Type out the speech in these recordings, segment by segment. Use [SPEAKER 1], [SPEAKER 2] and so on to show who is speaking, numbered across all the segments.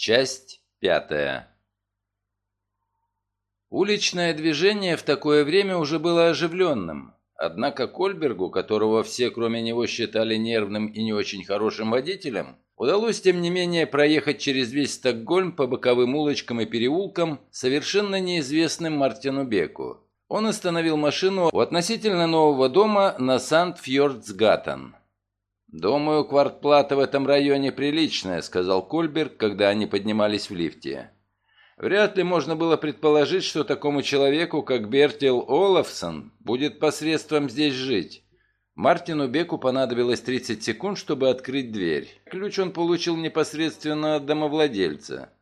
[SPEAKER 1] Часть пятая. Уличное движение в такое время уже было оживленным. Однако Кольбергу, которого все кроме него считали нервным и не очень хорошим водителем, удалось тем не менее проехать через весь Стокгольм по боковым улочкам и переулкам совершенно неизвестным Мартину Беку. Он остановил машину у относительно нового дома на Сант-Фьордсгаттен. «Думаю, квартплата в этом районе приличная», — сказал Кольберг, когда они поднимались в лифте. Вряд ли можно было предположить, что такому человеку, как Бертил Олафсон, будет посредством здесь жить. Мартину Беку понадобилось 30 секунд, чтобы открыть дверь. Ключ он получил непосредственно от домовладельца.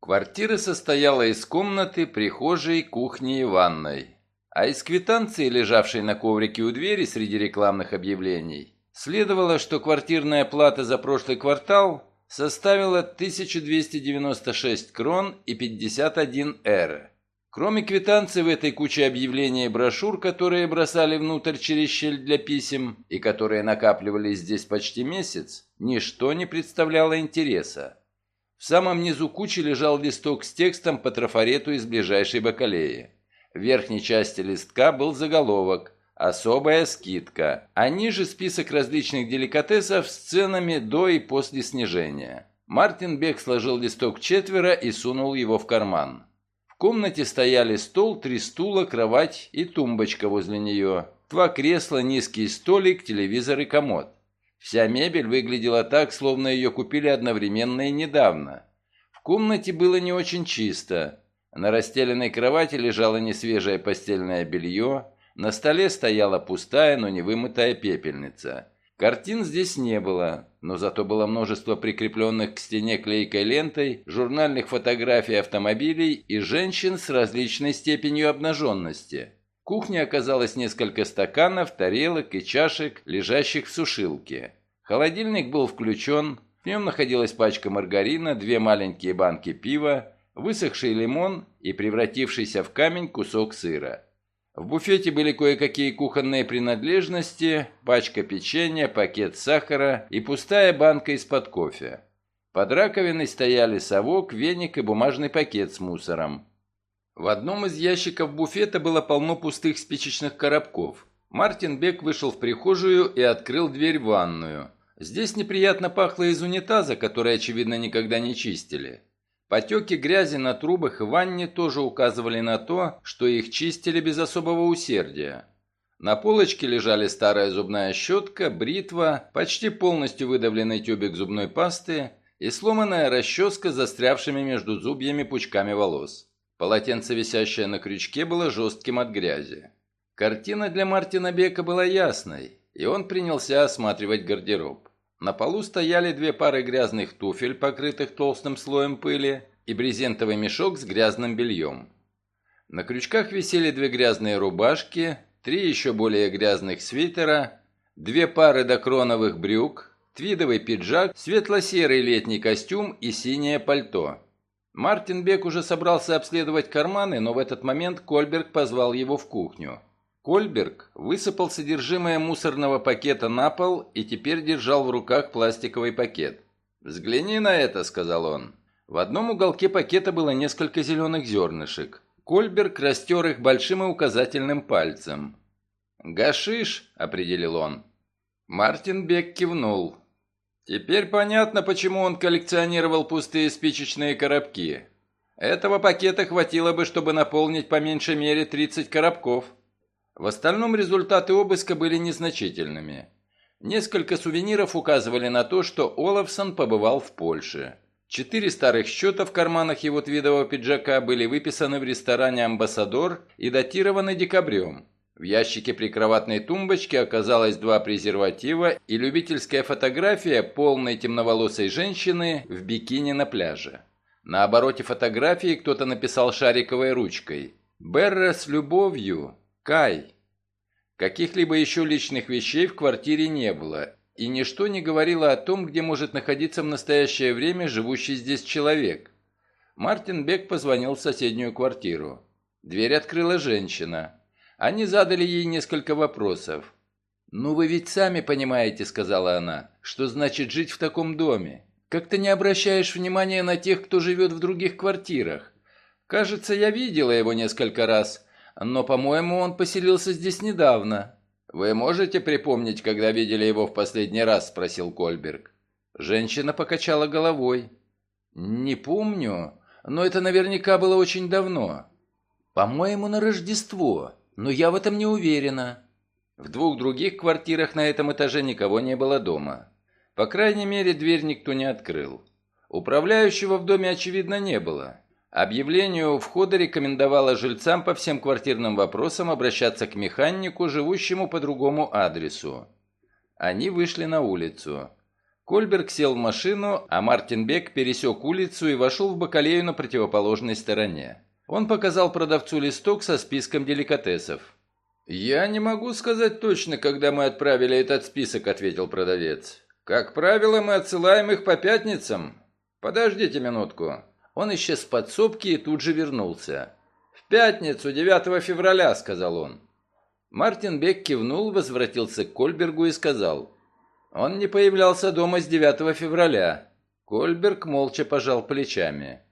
[SPEAKER 1] Квартира состояла из комнаты, прихожей, кухни и ванной. А из квитанции, лежавшей на коврике у двери среди рекламных объявлений, Следовало, что квартирная плата за прошлый квартал составила 1296 крон и 51 эр. Кроме квитанции в этой куче объявлений и брошюр, которые бросали внутрь через щель для писем и которые накапливались здесь почти месяц, ничто не представляло интереса. В самом низу кучи лежал листок с текстом по трафарету из ближайшей бакалеи. В верхней части листка был заголовок Особая скидка, а ниже список различных деликатесов с ценами до и после снижения. Мартин Бек сложил листок четверо и сунул его в карман. В комнате стояли стол, три стула, кровать и тумбочка возле нее. Два кресла, низкий столик, телевизор и комод. Вся мебель выглядела так, словно ее купили одновременно и недавно. В комнате было не очень чисто. На расстеленной кровати лежало несвежее постельное белье, на столе стояла пустая, но не вымытая пепельница. Картин здесь не было, но зато было множество прикрепленных к стене клейкой лентой, журнальных фотографий автомобилей и женщин с различной степенью обнаженности. В кухне оказалось несколько стаканов, тарелок и чашек, лежащих в сушилке. Холодильник был включен, в нем находилась пачка маргарина, две маленькие банки пива, высохший лимон и превратившийся в камень кусок сыра. В буфете были кое-какие кухонные принадлежности, пачка печенья, пакет сахара и пустая банка из-под кофе. Под раковиной стояли совок, веник и бумажный пакет с мусором. В одном из ящиков буфета было полно пустых спичечных коробков. Мартин Бек вышел в прихожую и открыл дверь в ванную. Здесь неприятно пахло из унитаза, который, очевидно, никогда не чистили. Потеки грязи на трубах и ванне тоже указывали на то, что их чистили без особого усердия. На полочке лежали старая зубная щетка, бритва, почти полностью выдавленный тюбик зубной пасты и сломанная расческа с застрявшими между зубьями пучками волос. Полотенце, висящее на крючке, было жестким от грязи. Картина для Мартина Бека была ясной, и он принялся осматривать гардероб. На полу стояли две пары грязных туфель, покрытых толстым слоем пыли, и брезентовый мешок с грязным бельем. На крючках висели две грязные рубашки, три еще более грязных свитера, две пары докроновых брюк, твидовый пиджак, светло-серый летний костюм и синее пальто. Мартин Бек уже собрался обследовать карманы, но в этот момент Кольберг позвал его в кухню. Кольберг высыпал содержимое мусорного пакета на пол и теперь держал в руках пластиковый пакет. «Взгляни на это», — сказал он. В одном уголке пакета было несколько зеленых зернышек. Кольберг растер их большим и указательным пальцем. «Гашиш», — определил он. Мартин Бек кивнул. Теперь понятно, почему он коллекционировал пустые спичечные коробки. Этого пакета хватило бы, чтобы наполнить по меньшей мере 30 коробков. В остальном результаты обыска были незначительными. Несколько сувениров указывали на то, что Олафсон побывал в Польше. Четыре старых счета в карманах его твидового пиджака были выписаны в ресторане «Амбассадор» и датированы декабрем. В ящике прикроватной тумбочки оказалось два презерватива и любительская фотография полной темноволосой женщины в бикини на пляже. На обороте фотографии кто-то написал шариковой ручкой «Берра с любовью, Кай». Каких-либо еще личных вещей в квартире не было, и ничто не говорило о том, где может находиться в настоящее время живущий здесь человек. Мартин Бек позвонил в соседнюю квартиру. Дверь открыла женщина. Они задали ей несколько вопросов. «Ну вы ведь сами понимаете, — сказала она, — что значит жить в таком доме. Как ты не обращаешь внимания на тех, кто живет в других квартирах? Кажется, я видела его несколько раз, но, по-моему, он поселился здесь недавно». «Вы можете припомнить, когда видели его в последний раз?» – спросил Кольберг. Женщина покачала головой. «Не помню, но это наверняка было очень давно. По-моему, на Рождество, но я в этом не уверена». В двух других квартирах на этом этаже никого не было дома. По крайней мере, дверь никто не открыл. Управляющего в доме, очевидно, не было. Объявление у входа рекомендовало жильцам по всем квартирным вопросам обращаться к механику, живущему по другому адресу. Они вышли на улицу. Кольберг сел в машину, а Мартин Бек пересек улицу и вошел в бакалею на противоположной стороне. Он показал продавцу листок со списком деликатесов. «Я не могу сказать точно, когда мы отправили этот список», — ответил продавец. «Как правило, мы отсылаем их по пятницам. Подождите минутку». Он исчез в подсобке и тут же вернулся. «В пятницу, 9 февраля», — сказал он. Мартин Бек кивнул, возвратился к Кольбергу и сказал. «Он не появлялся дома с 9 февраля». Кольберг молча пожал плечами.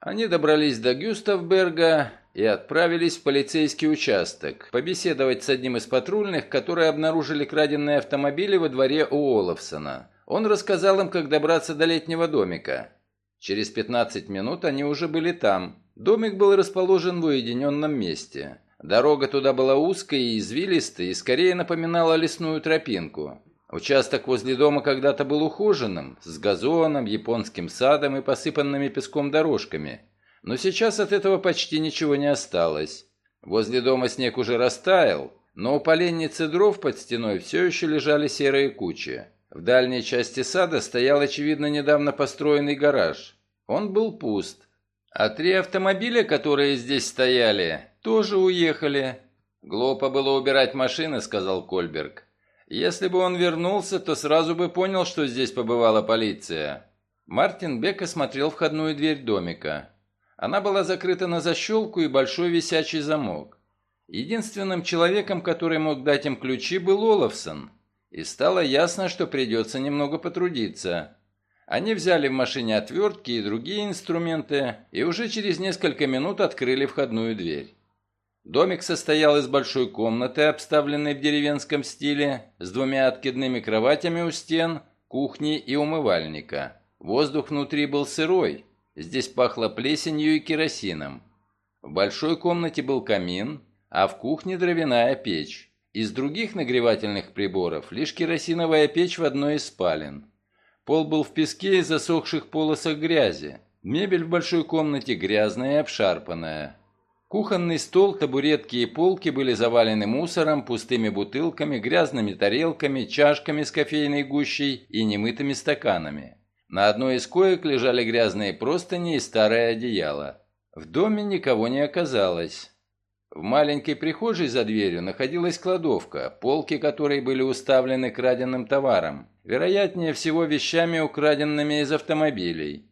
[SPEAKER 1] Они добрались до Гюставберга и отправились в полицейский участок, побеседовать с одним из патрульных, которые обнаружили краденные автомобили во дворе у Олафсона. Он рассказал им, как добраться до летнего домика. Через 15 минут они уже были там. Домик был расположен в уединенном месте. Дорога туда была узкой и извилистой, и скорее напоминала лесную тропинку. Участок возле дома когда-то был ухоженным, с газоном, японским садом и посыпанными песком дорожками. Но сейчас от этого почти ничего не осталось. Возле дома снег уже растаял, но у поленницы дров под стеной все еще лежали серые кучи. В дальней части сада стоял, очевидно, недавно построенный гараж. Он был пуст. А три автомобиля, которые здесь стояли, тоже уехали. «Глупо было убирать машины», — сказал Кольберг. «Если бы он вернулся, то сразу бы понял, что здесь побывала полиция». Мартин Бек осмотрел входную дверь домика. Она была закрыта на защелку и большой висячий замок. Единственным человеком, который мог дать им ключи, был Олафсон — и стало ясно, что придется немного потрудиться. Они взяли в машине отвертки и другие инструменты, и уже через несколько минут открыли входную дверь. Домик состоял из большой комнаты, обставленной в деревенском стиле, с двумя откидными кроватями у стен, кухней и умывальника. Воздух внутри был сырой, здесь пахло плесенью и керосином. В большой комнате был камин, а в кухне дровяная печь. Из других нагревательных приборов лишь керосиновая печь в одной из спален. Пол был в песке и засохших полосах грязи. Мебель в большой комнате грязная и обшарпанная. Кухонный стол, табуретки и полки были завалены мусором, пустыми бутылками, грязными тарелками, чашками с кофейной гущей и немытыми стаканами. На одной из коек лежали грязные простыни и старое одеяло. В доме никого не оказалось. В маленькой прихожей за дверью находилась кладовка, полки которой были уставлены краденным товаром, вероятнее всего вещами, украденными из автомобилей.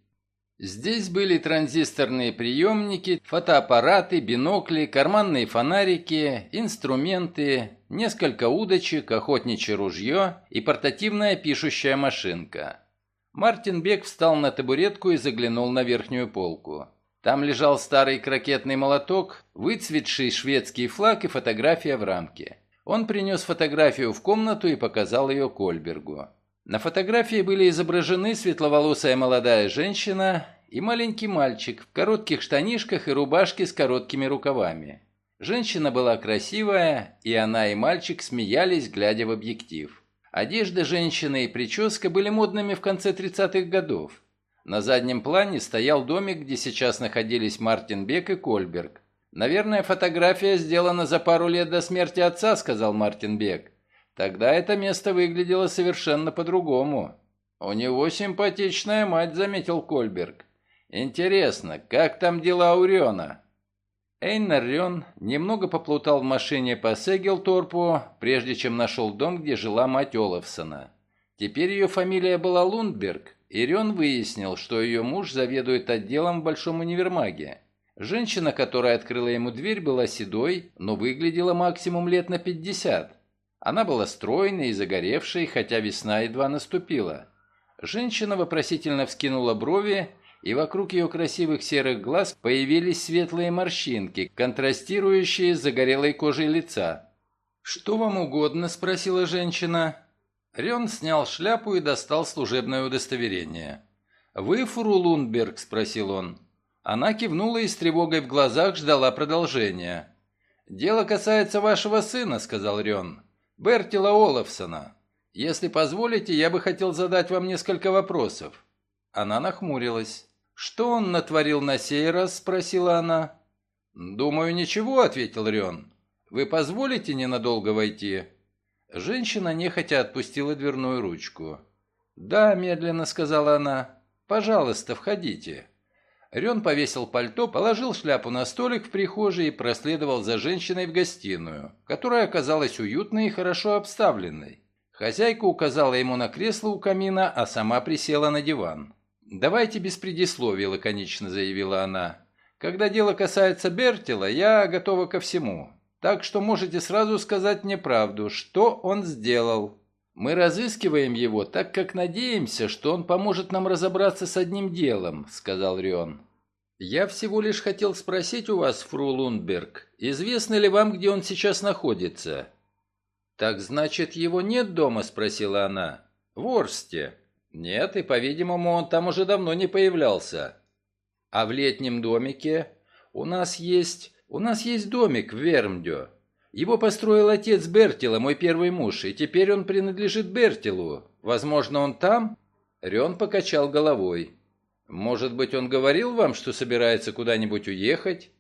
[SPEAKER 1] Здесь были транзисторные приемники, фотоаппараты, бинокли, карманные фонарики, инструменты, несколько удочек, охотничье ружье и портативная пишущая машинка. Мартин Бек встал на табуретку и заглянул на верхнюю полку. Там лежал старый крокетный молоток, выцветший шведский флаг и фотография в рамке. Он принес фотографию в комнату и показал ее Кольбергу. На фотографии были изображены светловолосая молодая женщина и маленький мальчик в коротких штанишках и рубашке с короткими рукавами. Женщина была красивая, и она и мальчик смеялись, глядя в объектив. Одежда женщины и прическа были модными в конце 30-х годов. На заднем плане стоял домик, где сейчас находились Мартин Бек и Кольберг. «Наверное, фотография сделана за пару лет до смерти отца», — сказал Мартин Бек. «Тогда это место выглядело совершенно по-другому». «У него симпатичная мать», — заметил Кольберг. «Интересно, как там дела у Рена?» Эйнар Рен немного поплутал в машине по Сегелторпу, прежде чем нашел дом, где жила мать Олафсона. Теперь ее фамилия была Лундберг, Ирион выяснил, что ее муж заведует отделом в Большом универмаге. Женщина, которая открыла ему дверь, была седой, но выглядела максимум лет на 50. Она была стройной и загоревшей, хотя весна едва наступила. Женщина вопросительно вскинула брови, и вокруг ее красивых серых глаз появились светлые морщинки, контрастирующие с загорелой кожей лица. «Что вам угодно?» – спросила женщина. Рен снял шляпу и достал служебное удостоверение. «Вы Фуру Лундберг?» – спросил он. Она кивнула и с тревогой в глазах ждала продолжения. «Дело касается вашего сына», – сказал Рен. «Бертила Олафсона. Если позволите, я бы хотел задать вам несколько вопросов». Она нахмурилась. «Что он натворил на сей раз?» – спросила она. «Думаю, ничего», – ответил Рен. «Вы позволите ненадолго войти?» Женщина нехотя отпустила дверную ручку. «Да», – медленно сказала она. «Пожалуйста, входите». Рен повесил пальто, положил шляпу на столик в прихожей и проследовал за женщиной в гостиную, которая оказалась уютной и хорошо обставленной. Хозяйка указала ему на кресло у камина, а сама присела на диван. «Давайте без предисловий», — лаконично заявила она. «Когда дело касается Бертила, я готова ко всему. Так что можете сразу сказать мне правду, что он сделал. Мы разыскиваем его, так как надеемся, что он поможет нам разобраться с одним делом», — сказал Рион. «Я всего лишь хотел спросить у вас, фру Лундберг, известно ли вам, где он сейчас находится?» «Так значит, его нет дома?» — спросила она. «В Орсте». Нет, и, по-видимому, он там уже давно не появлялся. А в летнем домике? У нас есть... У нас есть домик в Вермдё. Его построил отец Бертила, мой первый муж, и теперь он принадлежит Бертилу. Возможно, он там?» Рен покачал головой. «Может быть, он говорил вам, что собирается куда-нибудь уехать?»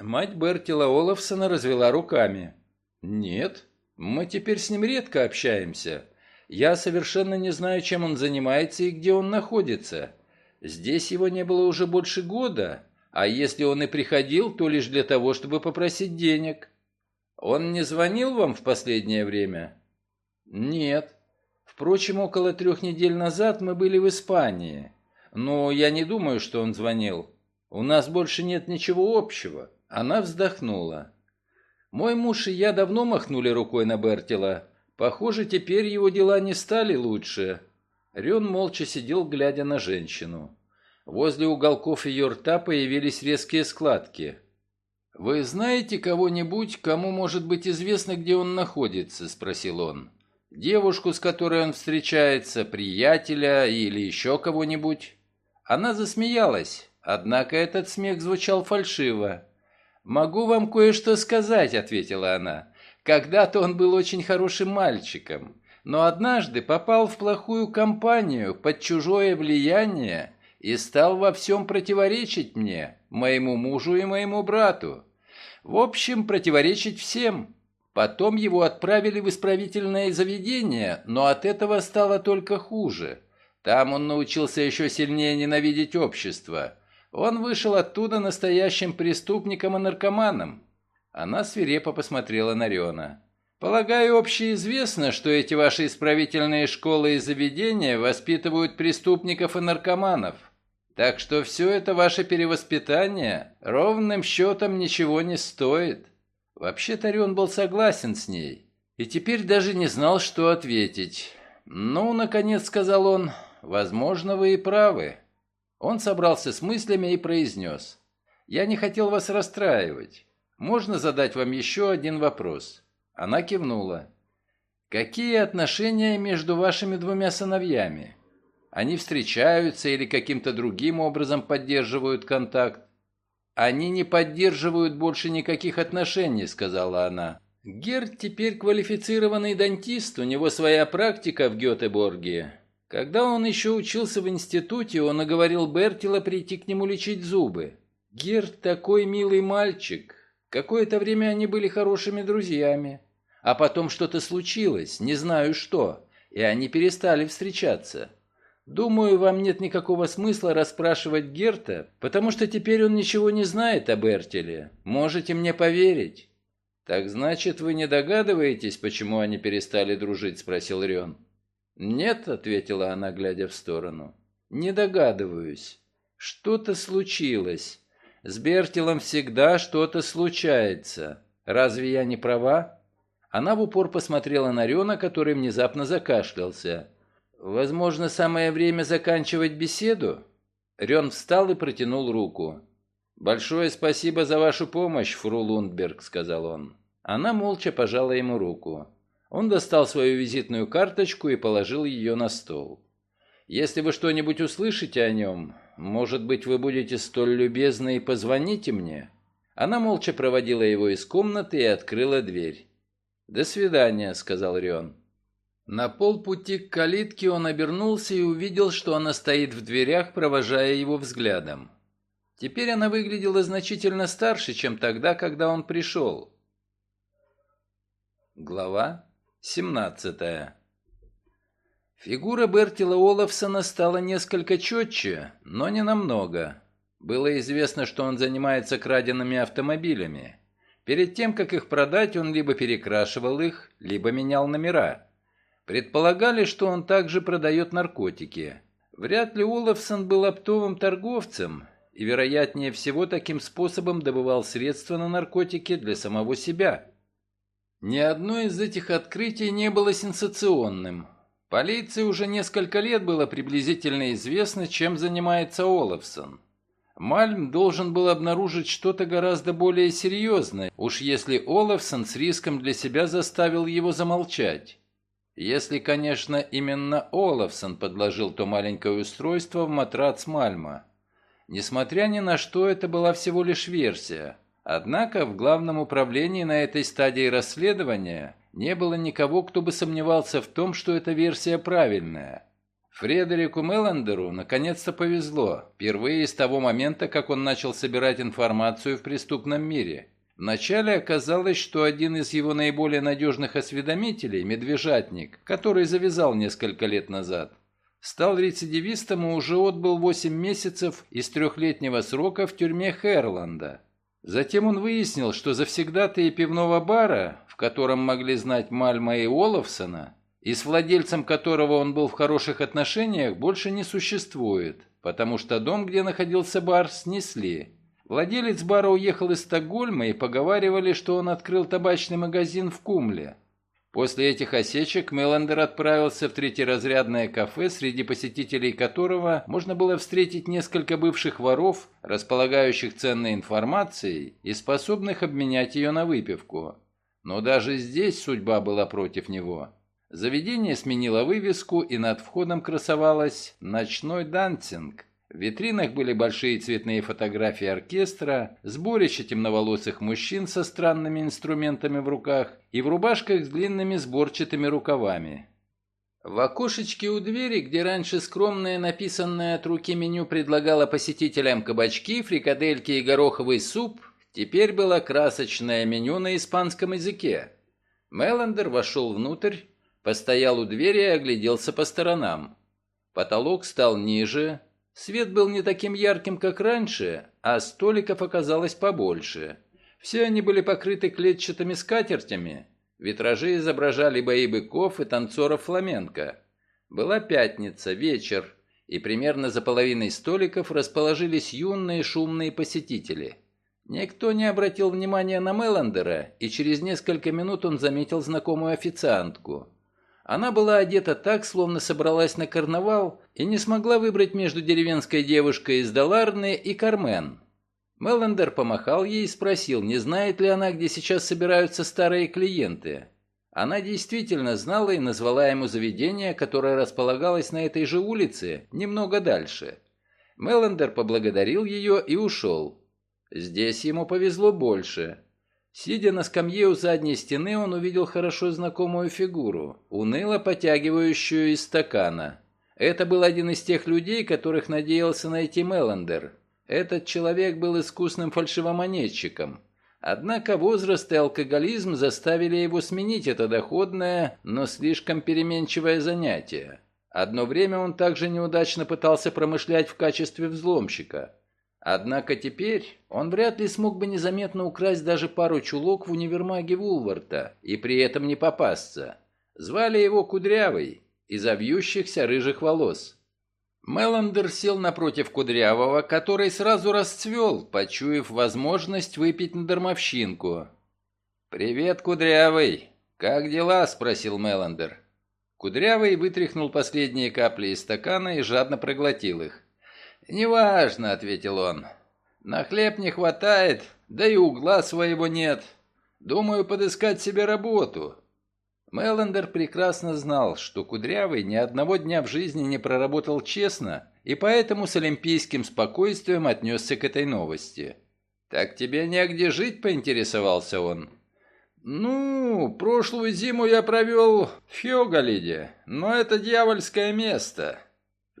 [SPEAKER 1] Мать Бертила Олафсона развела руками. «Нет, мы теперь с ним редко общаемся. Я совершенно не знаю, чем он занимается и где он находится. Здесь его не было уже больше года, а если он и приходил, то лишь для того, чтобы попросить денег. Он не звонил вам в последнее время? Нет. Впрочем, около трех недель назад мы были в Испании. Но я не думаю, что он звонил. У нас больше нет ничего общего. Она вздохнула. Мой муж и я давно махнули рукой на Бертила. Похоже, теперь его дела не стали лучше. Рен молча сидел, глядя на женщину. Возле уголков ее рта появились резкие складки. «Вы знаете кого-нибудь, кому может быть известно, где он находится?» – спросил он. «Девушку, с которой он встречается, приятеля или еще кого-нибудь?» Она засмеялась, однако этот смех звучал фальшиво. «Могу вам кое-что сказать», – ответила она. Когда-то он был очень хорошим мальчиком, но однажды попал в плохую компанию под чужое влияние и стал во всем противоречить мне, моему мужу и моему брату. В общем, противоречить всем. Потом его отправили в исправительное заведение, но от этого стало только хуже. Там он научился еще сильнее ненавидеть общество. Он вышел оттуда настоящим преступником и наркоманом. Она свирепо посмотрела на Риона. «Полагаю, общеизвестно, что эти ваши исправительные школы и заведения воспитывают преступников и наркоманов. Так что все это ваше перевоспитание ровным счетом ничего не стоит». Вообще-то Рион был согласен с ней и теперь даже не знал, что ответить. «Ну, наконец», — сказал он, — «возможно, вы и правы». Он собрался с мыслями и произнес. «Я не хотел вас расстраивать. Можно задать вам еще один вопрос?» Она кивнула. «Какие отношения между вашими двумя сыновьями? Они встречаются или каким-то другим образом поддерживают контакт?» «Они не поддерживают больше никаких отношений», — сказала она. «Герд теперь квалифицированный дантист, у него своя практика в Гетеборге. Когда он еще учился в институте, он оговорил Бертила прийти к нему лечить зубы. Герд такой милый мальчик, Какое-то время они были хорошими друзьями. А потом что-то случилось, не знаю что, и они перестали встречаться. Думаю, вам нет никакого смысла расспрашивать Герта, потому что теперь он ничего не знает об Эртеле. Можете мне поверить. Так значит, вы не догадываетесь, почему они перестали дружить, спросил Рен. Нет, ответила она, глядя в сторону. Не догадываюсь. Что-то случилось. С Бертилом всегда что-то случается. Разве я не права?» Она в упор посмотрела на Рена, который внезапно закашлялся. «Возможно, самое время заканчивать беседу?» Рен встал и протянул руку. «Большое спасибо за вашу помощь, фру Лундберг», — сказал он. Она молча пожала ему руку. Он достал свою визитную карточку и положил ее на стол. «Если вы что-нибудь услышите о нем, может быть, вы будете столь любезны и позвоните мне?» Она молча проводила его из комнаты и открыла дверь. «До свидания», — сказал Рион. На полпути к калитке он обернулся и увидел, что она стоит в дверях, провожая его взглядом. Теперь она выглядела значительно старше, чем тогда, когда он пришел. Глава 17 Фигура Бертила Олафсона стала несколько четче, но не намного. Было известно, что он занимается краденными автомобилями. Перед тем, как их продать, он либо перекрашивал их, либо менял номера. Предполагали, что он также продает наркотики. Вряд ли Олафсон был оптовым торговцем и, вероятнее всего, таким способом добывал средства на наркотики для самого себя. Ни одно из этих открытий не было сенсационным. Полиции уже несколько лет было приблизительно известно, чем занимается Олафсон. Мальм должен был обнаружить что-то гораздо более серьезное, уж если Олафсон с риском для себя заставил его замолчать. Если, конечно, именно Олафсон подложил то маленькое устройство в матрац Мальма. Несмотря ни на что, это была всего лишь версия. Однако в главном управлении на этой стадии расследования не было никого, кто бы сомневался в том, что эта версия правильная. Фредерику Меллендеру наконец-то повезло, впервые с того момента, как он начал собирать информацию в преступном мире. Вначале оказалось, что один из его наиболее надежных осведомителей, Медвежатник, который завязал несколько лет назад, стал рецидивистом и уже отбыл 8 месяцев из трехлетнего срока в тюрьме Херланда. Затем он выяснил, что завсегдатые пивного бара, в котором могли знать Мальма и Олафсона, и с владельцем которого он был в хороших отношениях, больше не существует, потому что дом, где находился бар, снесли. Владелец бара уехал из Стокгольма и поговаривали, что он открыл табачный магазин в Кумле. После этих осечек Меландер отправился в третьеразрядное кафе, среди посетителей которого можно было встретить несколько бывших воров, располагающих ценной информацией и способных обменять ее на выпивку. Но даже здесь судьба была против него. Заведение сменило вывеску, и над входом красовалась «Ночной дансинг». В витринах были большие цветные фотографии оркестра, сборище темноволосых мужчин со странными инструментами в руках и в рубашках с длинными сборчатыми рукавами. В окошечке у двери, где раньше скромное написанное от руки меню предлагало посетителям кабачки, фрикадельки и гороховый суп, теперь было красочное меню на испанском языке. Меллендер вошел внутрь, постоял у двери и огляделся по сторонам. Потолок стал ниже, Свет был не таким ярким, как раньше, а столиков оказалось побольше. Все они были покрыты клетчатыми скатертями. Витражи изображали бои быков и танцоров фламенко. Была пятница, вечер, и примерно за половиной столиков расположились юные шумные посетители. Никто не обратил внимания на Меллендера, и через несколько минут он заметил знакомую официантку. Она была одета так, словно собралась на карнавал, и не смогла выбрать между деревенской девушкой из Даларны и Кармен. Меллендер помахал ей и спросил, не знает ли она, где сейчас собираются старые клиенты. Она действительно знала и назвала ему заведение, которое располагалось на этой же улице, немного дальше. Меллендер поблагодарил ее и ушел. Здесь ему повезло больше. Сидя на скамье у задней стены, он увидел хорошо знакомую фигуру, уныло потягивающую из стакана. Это был один из тех людей, которых надеялся найти Меллендер. Этот человек был искусным фальшивомонетчиком. Однако возраст и алкоголизм заставили его сменить это доходное, но слишком переменчивое занятие. Одно время он также неудачно пытался промышлять в качестве взломщика. Однако теперь он вряд ли смог бы незаметно украсть даже пару чулок в универмаге Вулварта и при этом не попасться. Звали его Кудрявый, из вьющихся рыжих волос. Меландер сел напротив Кудрявого, который сразу расцвел, почуяв возможность выпить на дармовщинку. «Привет, Кудрявый! Как дела?» – спросил Меландер. Кудрявый вытряхнул последние капли из стакана и жадно проглотил их. «Неважно», — ответил он. «На хлеб не хватает, да и угла своего нет. Думаю, подыскать себе работу». Меллендер прекрасно знал, что Кудрявый ни одного дня в жизни не проработал честно, и поэтому с олимпийским спокойствием отнесся к этой новости. «Так тебе негде жить?» – поинтересовался он. «Ну, прошлую зиму я провел в Фёгалиде, но это дьявольское место».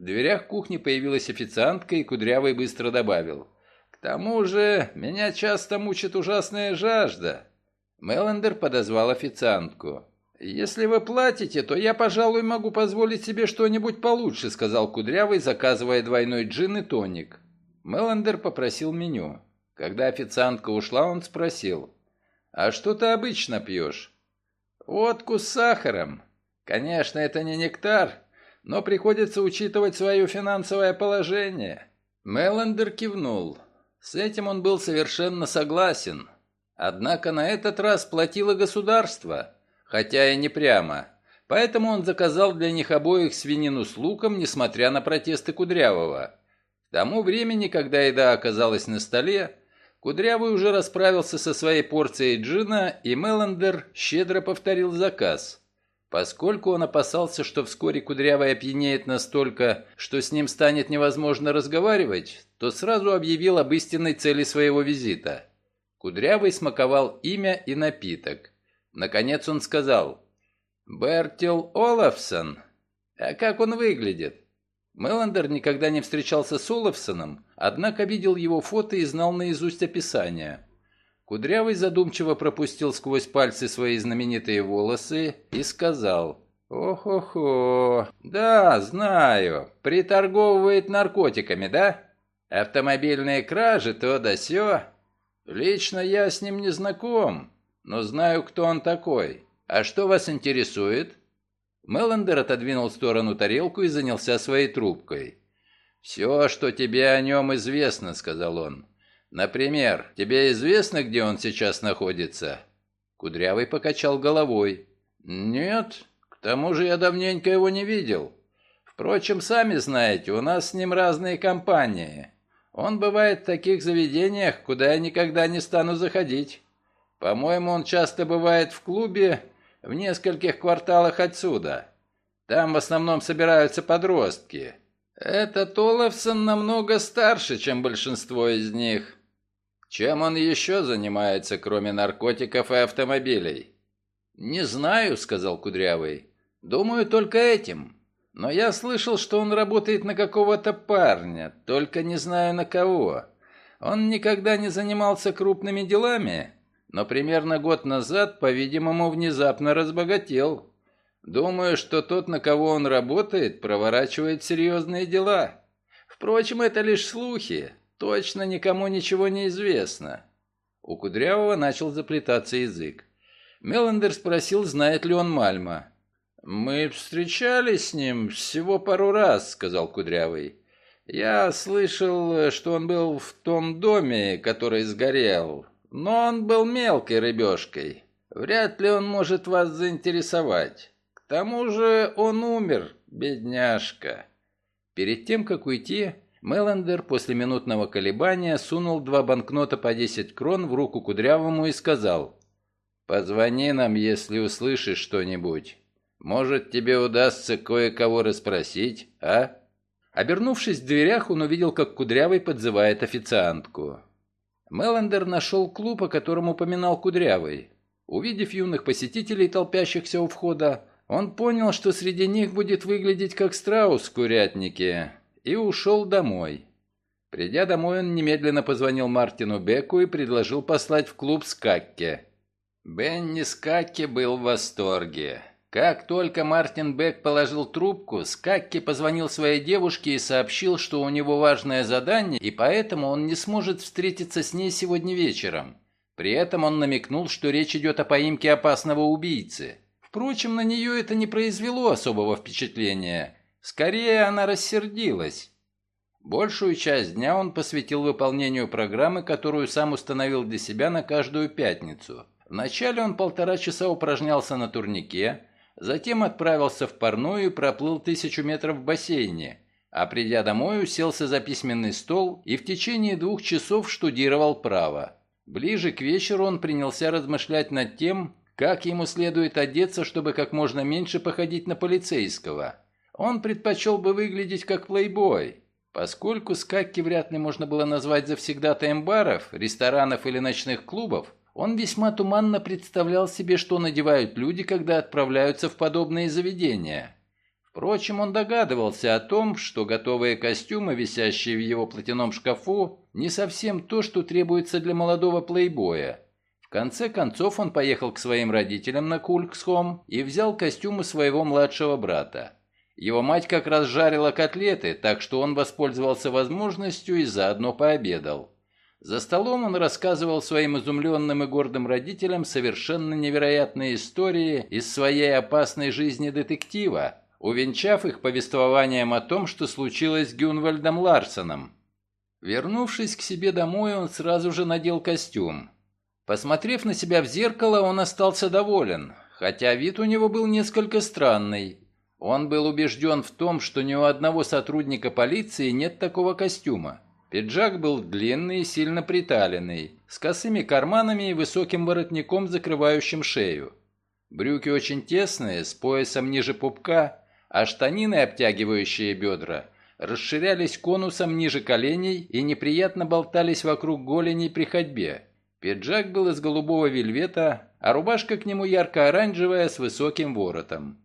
[SPEAKER 1] В дверях кухни появилась официантка, и Кудрявый быстро добавил. «К тому же меня часто мучит ужасная жажда». Меллендер подозвал официантку. «Если вы платите, то я, пожалуй, могу позволить себе что-нибудь получше», сказал Кудрявый, заказывая двойной джин и тоник. Меллендер попросил меню. Когда официантка ушла, он спросил. «А что ты обычно пьешь?» «Водку с сахаром. Конечно, это не нектар, но приходится учитывать свое финансовое положение». Меллендер кивнул. С этим он был совершенно согласен. Однако на этот раз платило государство, хотя и не прямо. Поэтому он заказал для них обоих свинину с луком, несмотря на протесты Кудрявого. К тому времени, когда еда оказалась на столе, Кудрявый уже расправился со своей порцией джина, и Меллендер щедро повторил заказ. Поскольку он опасался, что вскоре Кудрявый опьянеет настолько, что с ним станет невозможно разговаривать, то сразу объявил об истинной цели своего визита. Кудрявый смаковал имя и напиток. Наконец он сказал «Бертил Олафсон? А как он выглядит?» Меландер никогда не встречался с Олафсоном, однако видел его фото и знал наизусть описание. Кудрявый задумчиво пропустил сквозь пальцы свои знаменитые волосы и сказал «Ох-охо, да, знаю, приторговывает наркотиками, да? Автомобильные кражи, то да сё. Лично я с ним не знаком, но знаю, кто он такой. А что вас интересует?» Меллендер отодвинул в сторону тарелку и занялся своей трубкой. «Все, что тебе о нем известно», — сказал он. «Например, тебе известно, где он сейчас находится?» Кудрявый покачал головой. «Нет, к тому же я давненько его не видел. Впрочем, сами знаете, у нас с ним разные компании. Он бывает в таких заведениях, куда я никогда не стану заходить. По-моему, он часто бывает в клубе в нескольких кварталах отсюда. Там в основном собираются подростки. Этот Олафсон намного старше, чем большинство из них. Чем он еще занимается, кроме наркотиков и автомобилей? «Не знаю», — сказал Кудрявый. «Думаю, только этим. Но я слышал, что он работает на какого-то парня, только не знаю на кого. Он никогда не занимался крупными делами, но примерно год назад, по-видимому, внезапно разбогател. Думаю, что тот, на кого он работает, проворачивает серьезные дела. Впрочем, это лишь слухи. Точно никому ничего не известно. У Кудрявого начал заплетаться язык. Меллендер спросил, знает ли он Мальма. «Мы встречались с ним всего пару раз», — сказал Кудрявый. «Я слышал, что он был в том доме, который сгорел. Но он был мелкой рыбешкой. Вряд ли он может вас заинтересовать. К тому же он умер, бедняжка». Перед тем, как уйти, Меллендер после минутного колебания сунул два банкнота по 10 крон в руку Кудрявому и сказал, «Позвони нам, если услышишь что-нибудь. Может, тебе удастся кое-кого расспросить, а?» Обернувшись в дверях, он увидел, как Кудрявый подзывает официантку. Меллендер нашел клуб, о котором упоминал Кудрявый. Увидев юных посетителей, толпящихся у входа, он понял, что среди них будет выглядеть как страус в курятнике, и ушел домой. Придя домой, он немедленно позвонил Мартину Беку и предложил послать в клуб Скакке. Бенни Скакке был в восторге. Как только Мартин Бек положил трубку, Скакки позвонил своей девушке и сообщил, что у него важное задание, и поэтому он не сможет встретиться с ней сегодня вечером. При этом он намекнул, что речь идет о поимке опасного убийцы. Впрочем, на нее это не произвело особого впечатления. Скорее, она рассердилась. Большую часть дня он посвятил выполнению программы, которую сам установил для себя на каждую пятницу. Вначале он полтора часа упражнялся на турнике, Затем отправился в парную и проплыл тысячу метров в бассейне, а придя домой, уселся за письменный стол и в течение двух часов штудировал право. Ближе к вечеру он принялся размышлять над тем, как ему следует одеться, чтобы как можно меньше походить на полицейского. Он предпочел бы выглядеть как плейбой, поскольку скакки вряд ли можно было назвать завсегдатаем баров, ресторанов или ночных клубов, он весьма туманно представлял себе, что надевают люди, когда отправляются в подобные заведения. Впрочем, он догадывался о том, что готовые костюмы, висящие в его платяном шкафу, не совсем то, что требуется для молодого плейбоя. В конце концов он поехал к своим родителям на Кульксхом и взял костюмы своего младшего брата. Его мать как раз жарила котлеты, так что он воспользовался возможностью и заодно пообедал. За столом он рассказывал своим изумленным и гордым родителям совершенно невероятные истории из своей опасной жизни детектива, увенчав их повествованием о том, что случилось с Гюнвальдом Ларсоном. Вернувшись к себе домой, он сразу же надел костюм. Посмотрев на себя в зеркало, он остался доволен, хотя вид у него был несколько странный. Он был убежден в том, что ни у одного сотрудника полиции нет такого костюма. Пиджак был длинный и сильно приталенный, с косыми карманами и высоким воротником, закрывающим шею. Брюки очень тесные, с поясом ниже пупка, а штанины, обтягивающие бедра, расширялись конусом ниже коленей и неприятно болтались вокруг голеней при ходьбе. Пиджак был из голубого вельвета, а рубашка к нему ярко-оранжевая с высоким воротом.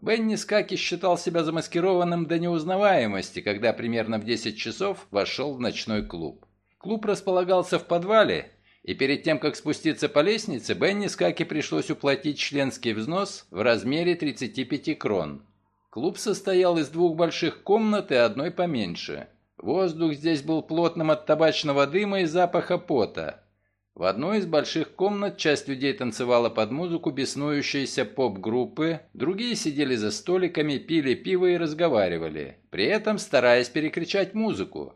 [SPEAKER 1] Бенни Скаки считал себя замаскированным до неузнаваемости, когда примерно в 10 часов вошел в ночной клуб. Клуб располагался в подвале, и перед тем, как спуститься по лестнице, Бенни Скаки пришлось уплатить членский взнос в размере 35 крон. Клуб состоял из двух больших комнат и одной поменьше. Воздух здесь был плотным от табачного дыма и запаха пота. В одной из больших комнат часть людей танцевала под музыку беснующейся поп-группы, другие сидели за столиками, пили пиво и разговаривали, при этом стараясь перекричать музыку.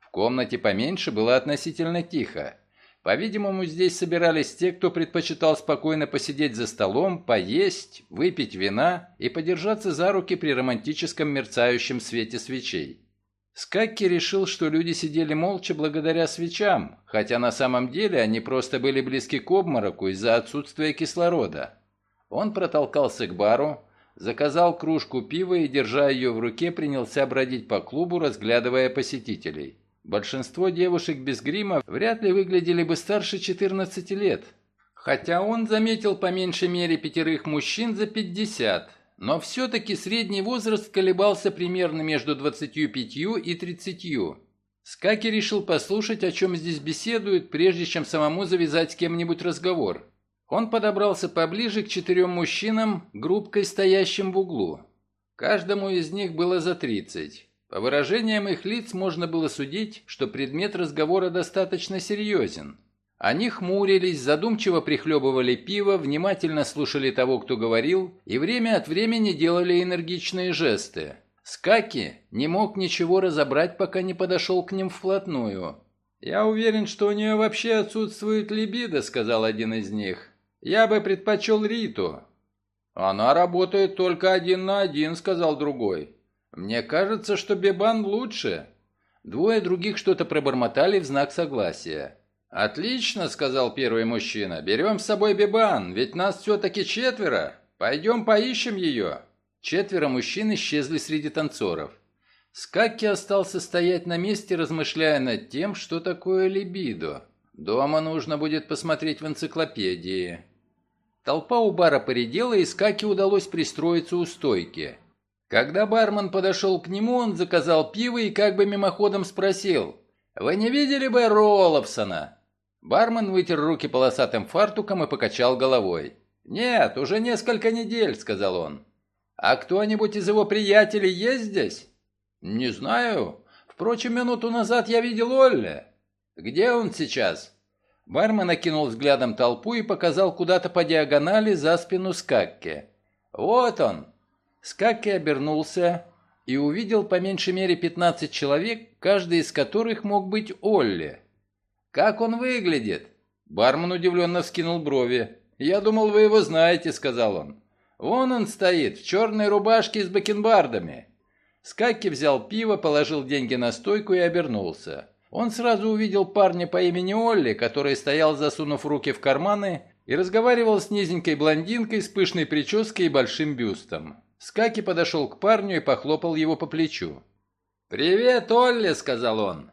[SPEAKER 1] В комнате поменьше было относительно тихо. По-видимому, здесь собирались те, кто предпочитал спокойно посидеть за столом, поесть, выпить вина и подержаться за руки при романтическом мерцающем свете свечей. Скакки решил, что люди сидели молча благодаря свечам, хотя на самом деле они просто были близки к обмороку из-за отсутствия кислорода. Он протолкался к бару, заказал кружку пива и, держа ее в руке, принялся бродить по клубу, разглядывая посетителей. Большинство девушек без грима вряд ли выглядели бы старше 14 лет. Хотя он заметил по меньшей мере пятерых мужчин за 50, но все-таки средний возраст колебался примерно между 25 и 30. Скаки решил послушать, о чем здесь беседуют, прежде чем самому завязать с кем-нибудь разговор. Он подобрался поближе к четырем мужчинам, группкой стоящим в углу. Каждому из них было за 30. По выражениям их лиц можно было судить, что предмет разговора достаточно серьезен. Они хмурились, задумчиво прихлебывали пиво, внимательно слушали того, кто говорил, и время от времени делали энергичные жесты. Скаки не мог ничего разобрать, пока не подошел к ним вплотную. «Я уверен, что у нее вообще отсутствует либидо», — сказал один из них. «Я бы предпочел Риту». «Она работает только один на один», — сказал другой. «Мне кажется, что Бебан лучше». Двое других что-то пробормотали в знак согласия. «Отлично», — сказал первый мужчина. «Берем с собой Бебан, ведь нас все-таки четверо. Пойдем поищем ее». Четверо мужчин исчезли среди танцоров. Скакки остался стоять на месте, размышляя над тем, что такое либидо. Дома нужно будет посмотреть в энциклопедии. Толпа у бара поредела, и Скаки удалось пристроиться у стойки. Когда бармен подошел к нему, он заказал пиво и как бы мимоходом спросил, «Вы не видели бы Ролловсона?» Бармен вытер руки полосатым фартуком и покачал головой. «Нет, уже несколько недель», — сказал он. «А кто-нибудь из его приятелей есть здесь?» «Не знаю. Впрочем, минуту назад я видел Олли. Где он сейчас?» Бармен окинул взглядом толпу и показал куда-то по диагонали за спину Скакке. «Вот он, Скаки обернулся и увидел по меньшей мере 15 человек, каждый из которых мог быть Олли. «Как он выглядит?» Бармен удивленно вскинул брови. «Я думал, вы его знаете», — сказал он. Вон он стоит, в черной рубашке с бакенбардами. Скаки взял пиво, положил деньги на стойку и обернулся. Он сразу увидел парня по имени Олли, который стоял, засунув руки в карманы, и разговаривал с низенькой блондинкой с пышной прической и большим бюстом. Скаки подошел к парню и похлопал его по плечу. «Привет, Олли!» — сказал он.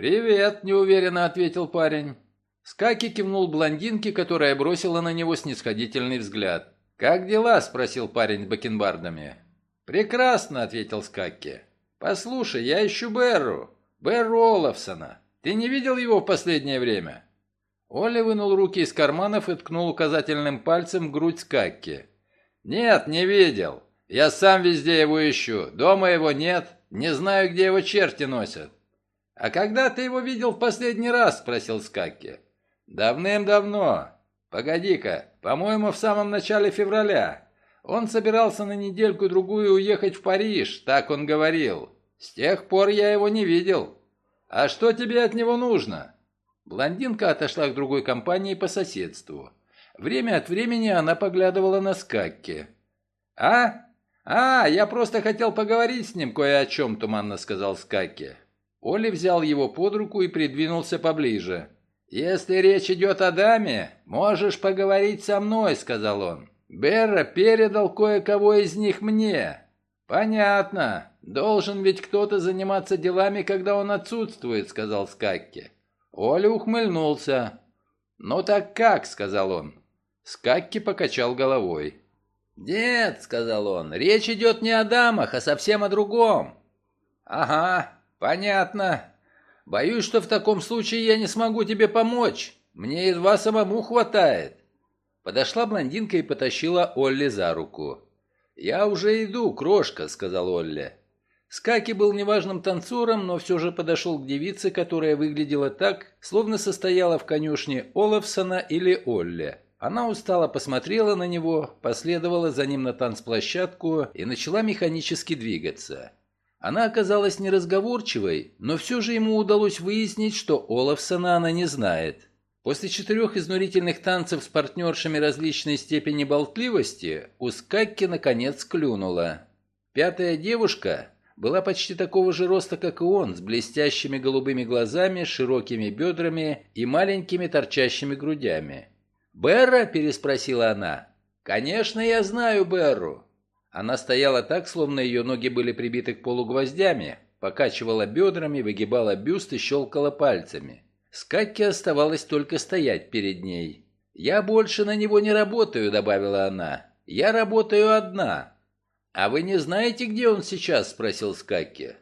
[SPEAKER 1] «Привет!» — неуверенно ответил парень. Скаки кивнул блондинке, которая бросила на него снисходительный взгляд. «Как дела?» — спросил парень с бакенбардами. «Прекрасно», — ответил Скакки. «Послушай, я ищу Берру. Берру Олафсона. Ты не видел его в последнее время?» Оля вынул руки из карманов и ткнул указательным пальцем в грудь Скакки. «Нет, не видел. Я сам везде его ищу. Дома его нет. Не знаю, где его черти носят». «А когда ты его видел в последний раз?» – спросил Скакки. «Давным-давно. Погоди-ка, по-моему, в самом начале февраля. Он собирался на недельку-другую уехать в Париж, так он говорил. С тех пор я его не видел. А что тебе от него нужно?» Блондинка отошла к другой компании по соседству. Время от времени она поглядывала на Скакки. «А? А, я просто хотел поговорить с ним кое о чем», — туманно сказал Скакки. Оли взял его под руку и придвинулся поближе. «Если речь идет о даме, можешь поговорить со мной», — сказал он. Берра передал кое-кого из них мне. Понятно. Должен ведь кто-то заниматься делами, когда он отсутствует, сказал Скакки. Оля ухмыльнулся. Ну так как, сказал он. Скакки покачал головой. «Нет», — сказал он, — «речь идет не о дамах, а совсем о другом». «Ага, понятно. Боюсь, что в таком случае я не смогу тебе помочь. Мне едва самому хватает». Подошла блондинка и потащила Олли за руку. «Я уже иду, крошка», — сказал Олли. Скаки был неважным танцором, но все же подошел к девице, которая выглядела так, словно состояла в конюшне Олафсона или Олли. Она устало посмотрела на него, последовала за ним на танцплощадку и начала механически двигаться. Она оказалась неразговорчивой, но все же ему удалось выяснить, что Олафсона она не знает. После четырех изнурительных танцев с партнершами различной степени болтливости у Скакки наконец клюнула. Пятая девушка была почти такого же роста, как и он, с блестящими голубыми глазами, широкими бедрами и маленькими торчащими грудями. «Берра?» – переспросила она. «Конечно, я знаю Берру». Она стояла так, словно ее ноги были прибиты к полу гвоздями, покачивала бедрами, выгибала бюст и щелкала пальцами. Скакке оставалось только стоять перед ней. «Я больше на него не работаю», — добавила она. «Я работаю одна». «А вы не знаете, где он сейчас?» — спросил Скакке.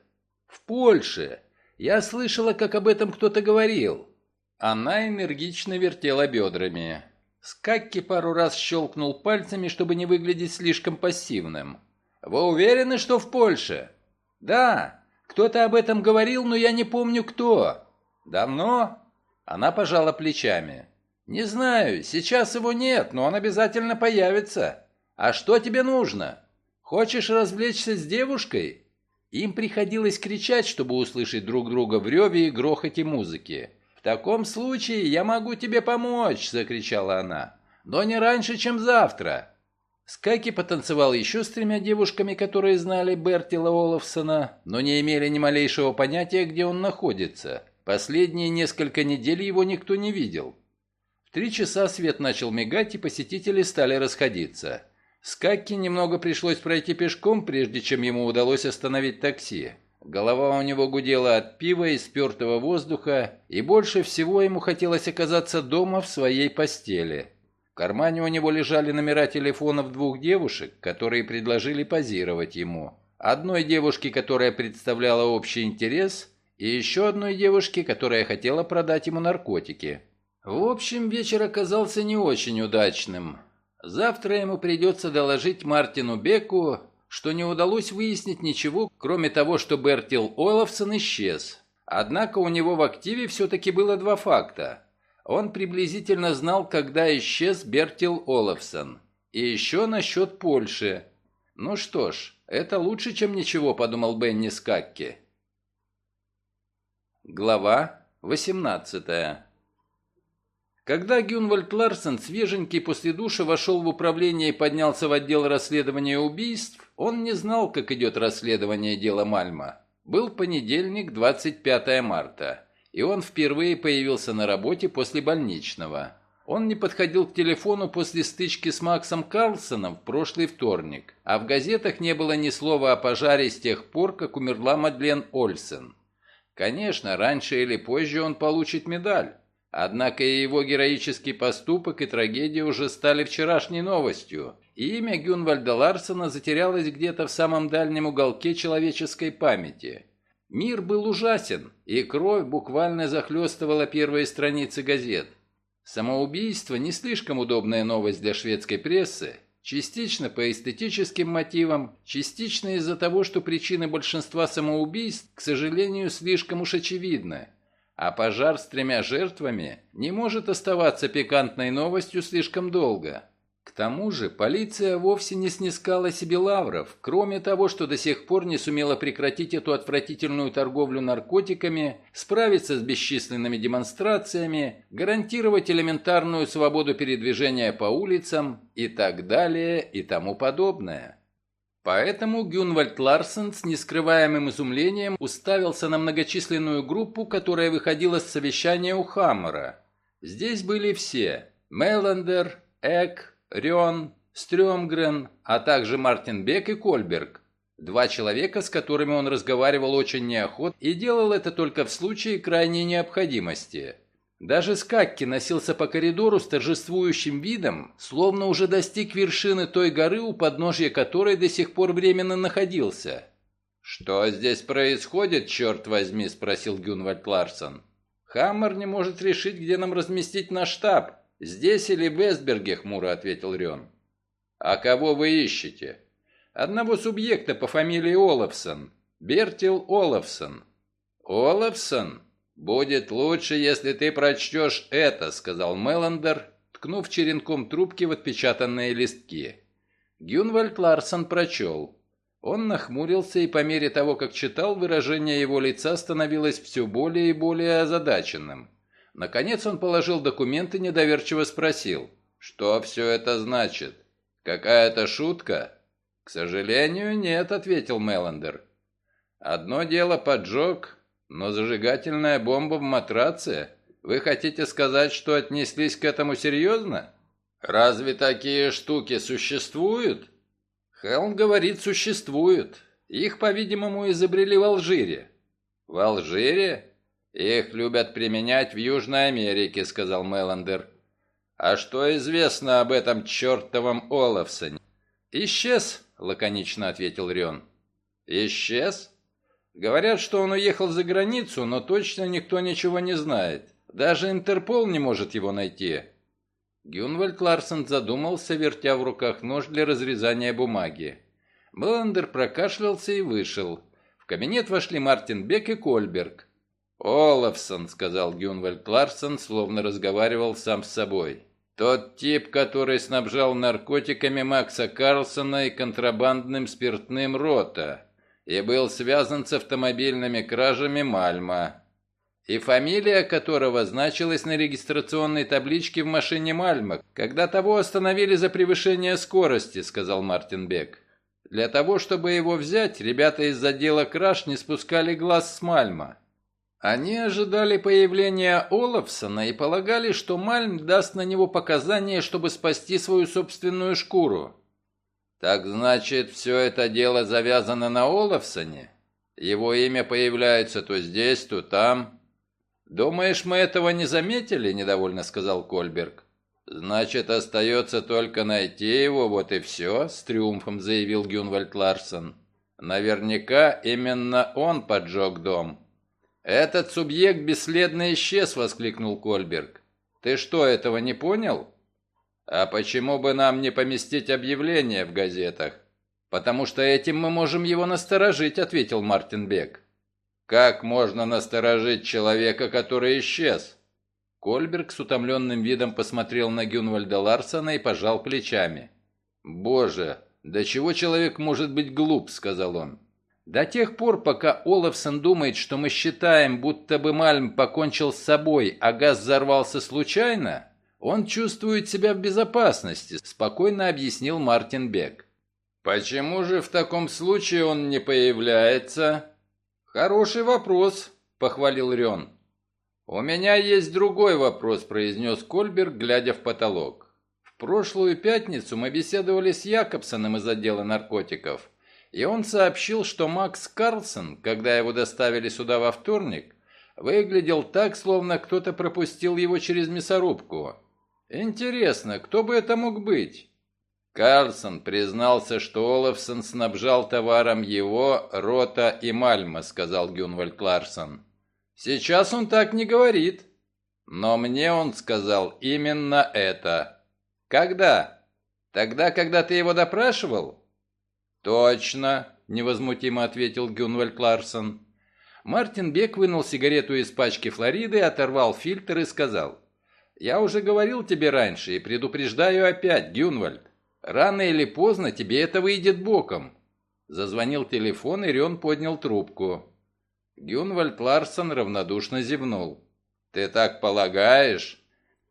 [SPEAKER 1] «В Польше. Я слышала, как об этом кто-то говорил». Она энергично вертела бедрами. Скакки пару раз щелкнул пальцами, чтобы не выглядеть слишком пассивным. «Вы уверены, что в Польше?» «Да. Кто-то об этом говорил, но я не помню, кто». «Давно?» Она пожала плечами. «Не знаю, сейчас его нет, но он обязательно появится. А что тебе нужно? Хочешь развлечься с девушкой?» Им приходилось кричать, чтобы услышать друг друга в реве и грохоте музыки. «В таком случае я могу тебе помочь!» – закричала она. «Но не раньше, чем завтра!» Скайки потанцевал еще с тремя девушками, которые знали Бертила Олафсона, но не имели ни малейшего понятия, где он находится. Последние несколько недель его никто не видел. В три часа свет начал мигать, и посетители стали расходиться. Скакки немного пришлось пройти пешком, прежде чем ему удалось остановить такси. Голова у него гудела от пива и спертого воздуха, и больше всего ему хотелось оказаться дома в своей постели. В кармане у него лежали номера телефонов двух девушек, которые предложили позировать ему. Одной девушке, которая представляла общий интерес, и еще одной девушке, которая хотела продать ему наркотики. В общем, вечер оказался не очень удачным. Завтра ему придется доложить Мартину Беку, что не удалось выяснить ничего, кроме того, что Бертил Олафсон исчез. Однако у него в активе все-таки было два факта. Он приблизительно знал, когда исчез Бертил Олафсон. И еще насчет Польши. Ну что ж, это лучше, чем ничего, подумал Бенни Скакки. Глава 18 Когда Гюнвальд Ларсен, свеженький после душа, вошел в управление и поднялся в отдел расследования убийств, он не знал, как идет расследование дела Мальма. Был понедельник, 25 марта, и он впервые появился на работе после больничного. Он не подходил к телефону после стычки с Максом Карлсоном в прошлый вторник, а в газетах не было ни слова о пожаре с тех пор, как умерла Мадлен Ольсен. Конечно, раньше или позже он получит медаль. Однако и его героический поступок и трагедия уже стали вчерашней новостью, и имя Гюнвальда Ларсона затерялось где-то в самом дальнем уголке человеческой памяти. Мир был ужасен, и кровь буквально захлестывала первые страницы газет. Самоубийство – не слишком удобная новость для шведской прессы, частично по эстетическим мотивам, частично из-за того, что причины большинства самоубийств, к сожалению, слишком уж очевидны – а пожар с тремя жертвами не может оставаться пикантной новостью слишком долго. К тому же полиция вовсе не снискала себе лавров, кроме того, что до сих пор не сумела прекратить эту отвратительную торговлю наркотиками, справиться с бесчисленными демонстрациями, гарантировать элементарную свободу передвижения по улицам и так далее и тому подобное. Поэтому Гюнвальд Ларсен с нескрываемым изумлением уставился на многочисленную группу, которая выходила с совещания у Хаммера. Здесь были все – Меллендер, Эк, Рён, Стрёмгрен, а также Мартин Бек и Кольберг. Два человека, с которыми он разговаривал очень неохотно и делал это только в случае крайней необходимости – даже Скакки носился по коридору с торжествующим видом, словно уже достиг вершины той горы, у подножья которой до сих пор временно находился. «Что здесь происходит, черт возьми?» – спросил Гюнвальд Ларсон. «Хаммер не может решить, где нам разместить наш штаб. Здесь или в Эсберге?» – хмуро ответил Рен. «А кого вы ищете?» «Одного субъекта по фамилии Олафсон. Бертил Олафсон». «Олафсон?» «Будет лучше, если ты прочтешь это», — сказал Меллендер, ткнув черенком трубки в отпечатанные листки. Гюнвальд Ларсон прочел. Он нахмурился, и по мере того, как читал, выражение его лица становилось все более и более озадаченным. Наконец он положил документ и недоверчиво спросил, «Что все это значит? Какая-то шутка?» «К сожалению, нет», — ответил Меллендер. «Одно дело поджог, но зажигательная бомба в матраце? Вы хотите сказать, что отнеслись к этому серьезно? Разве такие штуки существуют? Хелм говорит, существуют. Их, по-видимому, изобрели в Алжире. В Алжире? Их любят применять в Южной Америке, сказал Меллендер. А что известно об этом чертовом Олафсоне? Исчез, лаконично ответил Рен. Исчез? Говорят, что он уехал за границу, но точно никто ничего не знает. Даже Интерпол не может его найти. Гюнвальд Ларсен задумался, вертя в руках нож для разрезания бумаги. Меллендер прокашлялся и вышел. В кабинет вошли Мартин Бек и Кольберг. «Олафсон», — сказал Гюнвальд Ларсен, словно разговаривал сам с собой. «Тот тип, который снабжал наркотиками Макса Карлсона и контрабандным спиртным рота и был связан с автомобильными кражами Мальма, и фамилия которого значилась на регистрационной табличке в машине Мальма, когда того остановили за превышение скорости», — сказал Мартин Бек. «Для того, чтобы его взять, ребята из отдела краж не спускали глаз с Мальма. Они ожидали появления Олафсона и полагали, что Мальм даст на него показания, чтобы спасти свою собственную шкуру. «Так значит, все это дело завязано на Олафсоне? Его имя появляется то здесь, то там». «Думаешь, мы этого не заметили?» – недовольно сказал Кольберг. «Значит, остается только найти его, вот и все», – с триумфом заявил Гюнвальд Ларсон. «Наверняка именно он поджег дом». «Этот субъект бесследно исчез», – воскликнул Кольберг. «Ты что, этого не понял?» А почему бы нам не поместить объявление в газетах? Потому что этим мы можем его насторожить, ответил Мартин Бек. Как можно насторожить человека, который исчез? Кольберг с утомленным видом посмотрел на Гюнвальда Ларсона и пожал плечами. «Боже, до чего человек может быть глуп?» — сказал он. «До тех пор, пока Олафсон думает, что мы считаем, будто бы Мальм покончил с собой, а газ взорвался случайно, Он чувствует себя в безопасности, спокойно объяснил Мартин Бек. Почему же в таком случае он не появляется? Хороший вопрос, похвалил Рен. У меня есть другой вопрос, произнес Кольберг, глядя в потолок. В прошлую пятницу мы беседовали с Якобсоном из отдела наркотиков, и он сообщил, что Макс Карлсон, когда его доставили сюда во вторник, выглядел так, словно кто-то пропустил его через мясорубку. Интересно, кто бы это мог быть? Карлсон признался, что Олафсон снабжал товаром его, Рота и Мальма, сказал Гюнвальд Кларсон. Сейчас он так не говорит. Но мне он сказал именно это. Когда? Тогда, когда ты его допрашивал? Точно, невозмутимо ответил Гюнвальд Кларсон. Мартин Бек вынул сигарету из пачки Флориды, оторвал фильтр и сказал. «Я уже говорил тебе раньше и предупреждаю опять, Гюнвальд. Рано или поздно тебе это выйдет боком». Зазвонил телефон, и Рен поднял трубку. Гюнвальд Ларсон равнодушно зевнул. «Ты так полагаешь?»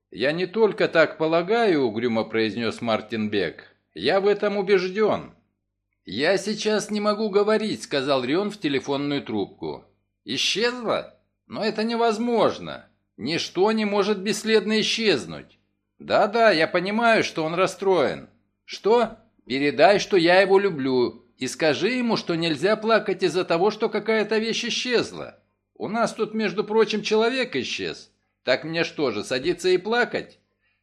[SPEAKER 1] «Я не только так полагаю», — угрюмо произнес Мартин Бек. «Я в этом убежден». «Я сейчас не могу говорить», — сказал Рион в телефонную трубку. «Исчезла? Но это невозможно. Ничто не может бесследно исчезнуть. Да-да, я понимаю, что он расстроен. Что? Передай, что я его люблю, и скажи ему, что нельзя плакать из-за того, что какая-то вещь исчезла. У нас тут, между прочим, человек исчез. Так мне что же, садиться и плакать?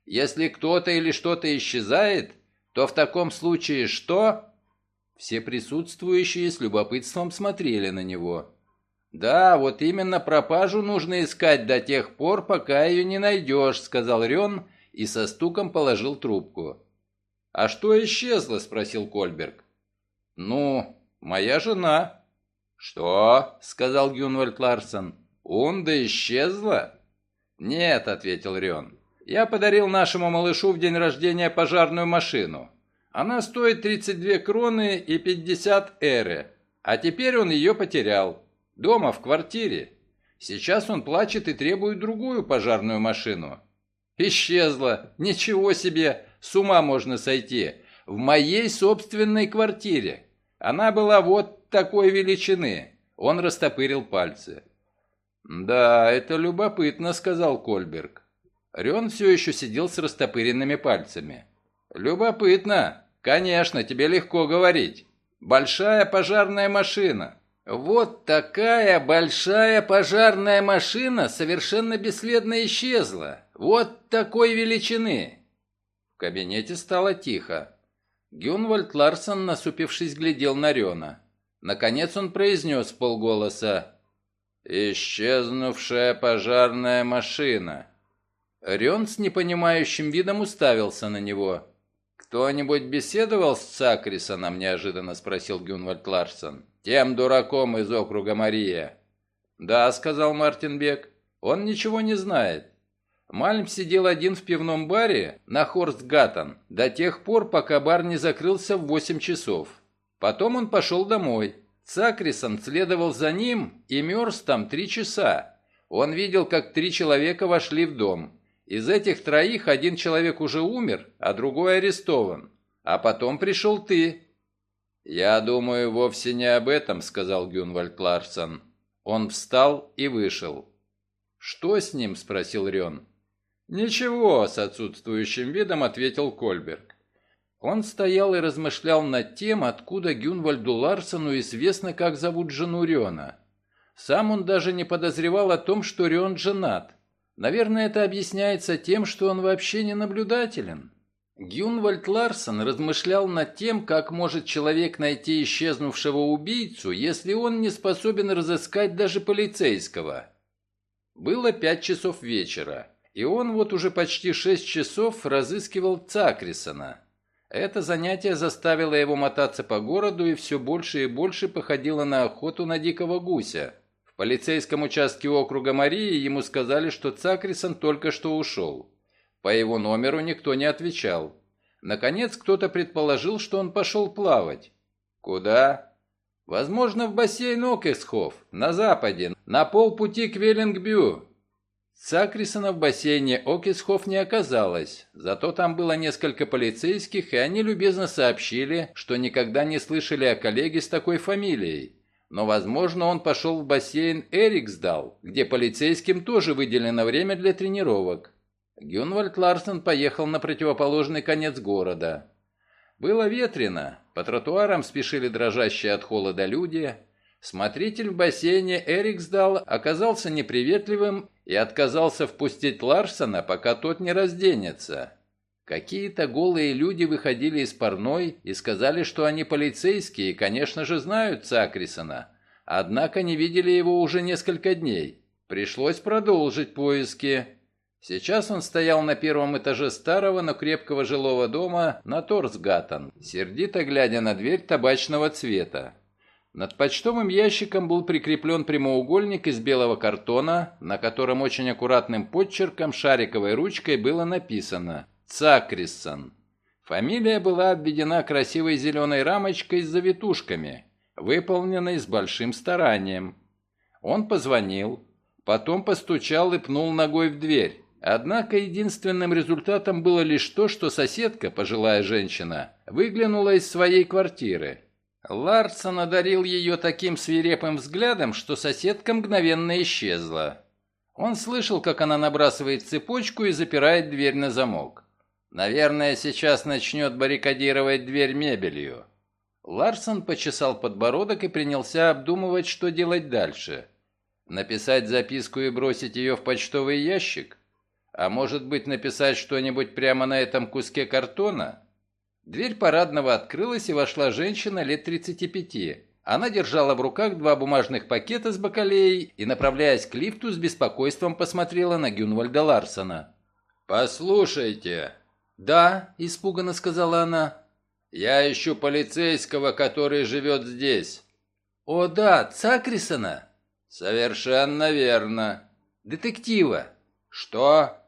[SPEAKER 1] Если кто-то или что-то исчезает, то в таком случае что?» Все присутствующие с любопытством смотрели на него. «Да, вот именно пропажу нужно искать до тех пор, пока ее не найдешь», — сказал Рен и со стуком положил трубку. «А что исчезло?» — спросил Кольберг. «Ну, моя жена». «Что?» — сказал Гюнвальд Ларсон. «Унда исчезла?» «Нет», — ответил Рен. «Я подарил нашему малышу в день рождения пожарную машину. Она стоит 32 кроны и 50 эры, а теперь он ее потерял. Дома, в квартире. Сейчас он плачет и требует другую пожарную машину. Исчезла. Ничего себе. С ума можно сойти. В моей собственной квартире. Она была вот такой величины. Он растопырил пальцы. «Да, это любопытно», — сказал Кольберг. Рен все еще сидел с растопыренными пальцами. «Любопытно. Конечно, тебе легко говорить. Большая пожарная машина. Вот такая большая пожарная машина совершенно бесследно исчезла. Вот такой величины. В кабинете стало тихо. Гюнвальд Ларсон, насупившись, глядел на Рена. Наконец он произнес полголоса. «Исчезнувшая пожарная машина». Рен с непонимающим видом уставился на него. «Кто-нибудь беседовал с Цакрисоном?» – неожиданно спросил Гюнвальд Ларсон. «Тем дураком из округа Мария». «Да», — сказал Мартин Бек, — «он ничего не знает». Мальм сидел один в пивном баре на Хорстгаттен до тех пор, пока бар не закрылся в восемь часов. Потом он пошел домой. Цакрисон следовал за ним и мерз там три часа. Он видел, как три человека вошли в дом. Из этих троих один человек уже умер, а другой арестован. А потом пришел ты. «Я думаю вовсе не об этом», — сказал Гюнвальд Ларсон. Он встал и вышел. «Что с ним?» — спросил Рен. «Ничего», — с отсутствующим видом ответил Кольберг. Он стоял и размышлял над тем, откуда Гюнвальду Ларсону известно, как зовут жену Рена. Сам он даже не подозревал о том, что Рен женат. Наверное, это объясняется тем, что он вообще не наблюдателен. Гюнвальд Ларсон размышлял над тем, как может человек найти исчезнувшего убийцу, если он не способен разыскать даже полицейского. Было пять часов вечера, и он вот уже почти шесть часов разыскивал Цакрисона. Это занятие заставило его мотаться по городу и все больше и больше походило на охоту на дикого гуся. В полицейском участке округа Марии ему сказали, что Цакрисон только что ушел. По его номеру никто не отвечал. Наконец, кто-то предположил, что он пошел плавать. Куда? Возможно, в бассейн Окесхоф, на западе, на полпути к Веллингбю. Сакрисона в бассейне Окисхоф не оказалось, зато там было несколько полицейских, и они любезно сообщили, что никогда не слышали о коллеге с такой фамилией. Но, возможно, он пошел в бассейн Эриксдал, где полицейским тоже выделено время для тренировок. Гюнвальд Ларсен поехал на противоположный конец города. Было ветрено, по тротуарам спешили дрожащие от холода люди. Смотритель в бассейне Эриксдал оказался неприветливым и отказался впустить Ларсона, пока тот не разденется. Какие-то голые люди выходили из парной и сказали, что они полицейские и, конечно же, знают Цакрисона. Однако не видели его уже несколько дней. Пришлось продолжить поиски. Сейчас он стоял на первом этаже старого, но крепкого жилого дома на Торсгаттен, сердито глядя на дверь табачного цвета. Над почтовым ящиком был прикреплен прямоугольник из белого картона, на котором очень аккуратным подчерком шариковой ручкой было написано «Цакриссон». Фамилия была обведена красивой зеленой рамочкой с завитушками, выполненной с большим старанием. Он позвонил, потом постучал и пнул ногой в дверь. Однако единственным результатом было лишь то, что соседка, пожилая женщина, выглянула из своей квартиры. Ларсон одарил ее таким свирепым взглядом, что соседка мгновенно исчезла. Он слышал, как она набрасывает цепочку и запирает дверь на замок. Наверное, сейчас начнет баррикадировать дверь мебелью. Ларсон почесал подбородок и принялся обдумывать, что делать дальше. Написать записку и бросить ее в почтовый ящик? А может быть, написать что-нибудь прямо на этом куске картона? Дверь парадного открылась, и вошла женщина лет 35. Она держала в руках два бумажных пакета с бакалеей и, направляясь к лифту, с беспокойством посмотрела на Гюнвальда Ларсона. «Послушайте». «Да», – испуганно сказала она. «Я ищу полицейского, который живет здесь». «О, да, Цакрисона?» «Совершенно верно». «Детектива». «Что?»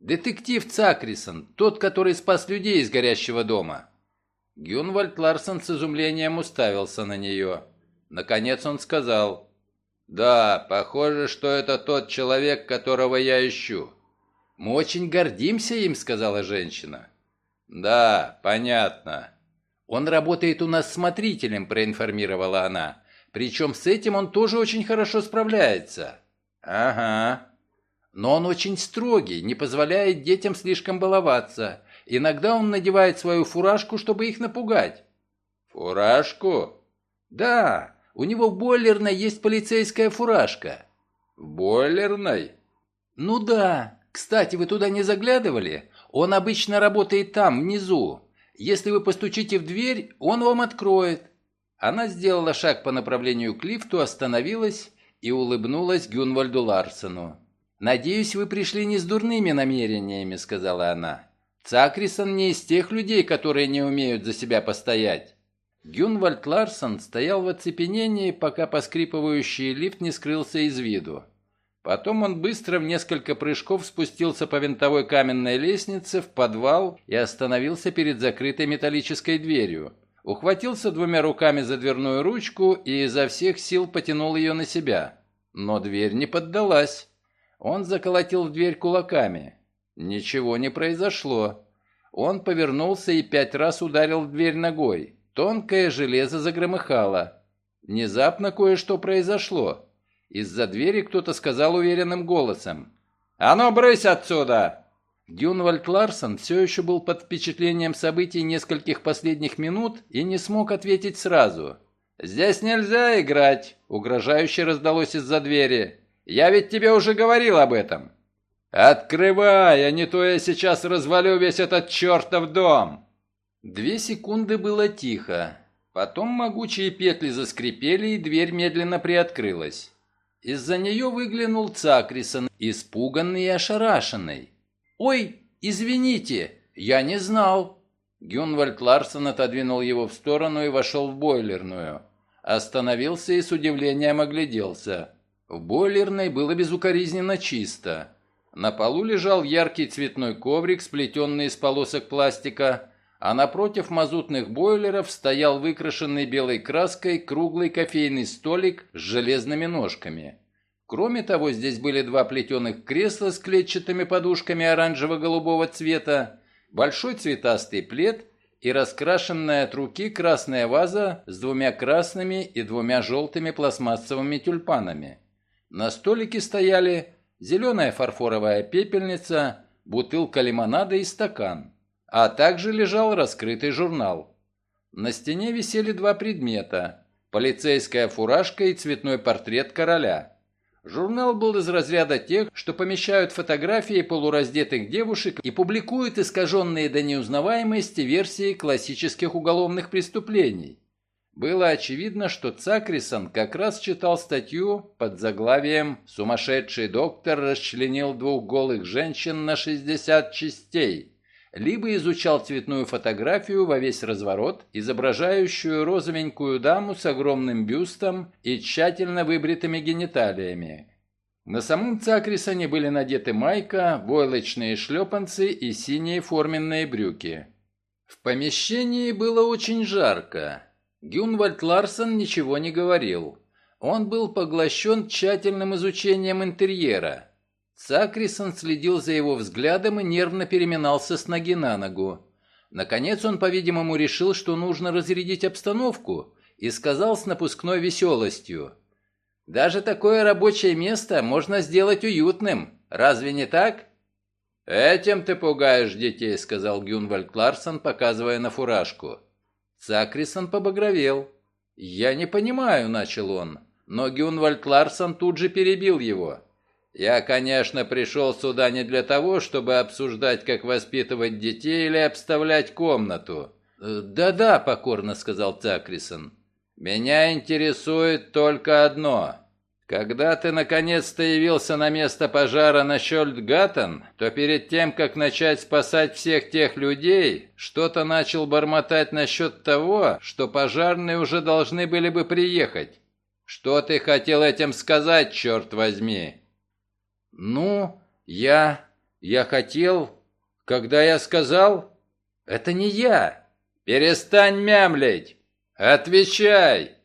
[SPEAKER 1] «Детектив Цакрисон, тот, который спас людей из горящего дома». Гюнвальд Ларсон с изумлением уставился на нее. Наконец он сказал, «Да, похоже, что это тот человек, которого я ищу». «Мы очень гордимся им», — сказала женщина. «Да, понятно». «Он работает у нас смотрителем», — проинформировала она. «Причем с этим он тоже очень хорошо справляется». «Ага», но он очень строгий, не позволяет детям слишком баловаться. Иногда он надевает свою фуражку, чтобы их напугать. Фуражку? Да, у него в бойлерной есть полицейская фуражка. В бойлерной? Ну да. Кстати, вы туда не заглядывали? Он обычно работает там, внизу. Если вы постучите в дверь, он вам откроет. Она сделала шаг по направлению к лифту, остановилась и улыбнулась Гюнвальду Ларсену. «Надеюсь, вы пришли не с дурными намерениями», — сказала она. «Цакрисон не из тех людей, которые не умеют за себя постоять». Гюнвальд Ларсон стоял в оцепенении, пока поскрипывающий лифт не скрылся из виду. Потом он быстро в несколько прыжков спустился по винтовой каменной лестнице в подвал и остановился перед закрытой металлической дверью. Ухватился двумя руками за дверную ручку и изо всех сил потянул ее на себя. Но дверь не поддалась. Он заколотил в дверь кулаками. Ничего не произошло. Он повернулся и пять раз ударил в дверь ногой. Тонкое железо загромыхало. Внезапно кое-что произошло. Из-за двери кто-то сказал уверенным голосом. «А ну, брысь отсюда!» Дюнвальд Ларсон все еще был под впечатлением событий нескольких последних минут и не смог ответить сразу. «Здесь нельзя играть!» — угрожающе раздалось из-за двери. Я ведь тебе уже говорил об этом. Открывай, а не то я сейчас развалю весь этот чертов дом. Две секунды было тихо. Потом могучие петли заскрипели, и дверь медленно приоткрылась. Из-за нее выглянул Цакрисон, испуганный и ошарашенный. «Ой, извините, я не знал». Гюнвальд Ларсон отодвинул его в сторону и вошел в бойлерную. Остановился и с удивлением огляделся. В бойлерной было безукоризненно чисто. На полу лежал яркий цветной коврик, сплетенный из полосок пластика, а напротив мазутных бойлеров стоял выкрашенный белой краской круглый кофейный столик с железными ножками. Кроме того, здесь были два плетеных кресла с клетчатыми подушками оранжево-голубого цвета, большой цветастый плед и раскрашенная от руки красная ваза с двумя красными и двумя желтыми пластмассовыми тюльпанами. На столике стояли зеленая фарфоровая пепельница, бутылка лимонада и стакан, а также лежал раскрытый журнал. На стене висели два предмета – полицейская фуражка и цветной портрет короля – Журнал был из разряда тех, что помещают фотографии полураздетых девушек и публикуют искаженные до неузнаваемости версии классических уголовных преступлений. Было очевидно, что Цакрисон как раз читал статью под заглавием «Сумасшедший доктор расчленил двух голых женщин на 60 частей», либо изучал цветную фотографию во весь разворот, изображающую розовенькую даму с огромным бюстом и тщательно выбритыми гениталиями. На самом Цакрисоне были надеты майка, войлочные шлепанцы и синие форменные брюки. В помещении было очень жарко. Гюнвальд Ларсон ничего не говорил. Он был поглощен тщательным изучением интерьера. Сакрисон следил за его взглядом и нервно переминался с ноги на ногу. Наконец он, по-видимому, решил, что нужно разрядить обстановку, и сказал с напускной веселостью. «Даже такое рабочее место можно сделать уютным, разве не так?» «Этим ты пугаешь детей», — сказал Гюнвальд Ларсон, показывая на фуражку. Сакрисон побагровел. «Я не понимаю», — начал он, но Гюнвальд Ларсон тут же перебил его. Я, конечно, пришел сюда не для того, чтобы обсуждать, как воспитывать детей или обставлять комнату. Э, «Да-да», — покорно сказал Цакрисон. «Меня интересует только одно. Когда ты наконец-то явился на место пожара на Щольдгаттен, то перед тем, как начать спасать всех тех людей, что-то начал бормотать насчет того, что пожарные уже должны были бы приехать. Что ты хотел этим сказать, черт возьми?» «Ну, я... я хотел... Когда я сказал... Это не я. Перестань мямлить. Отвечай!»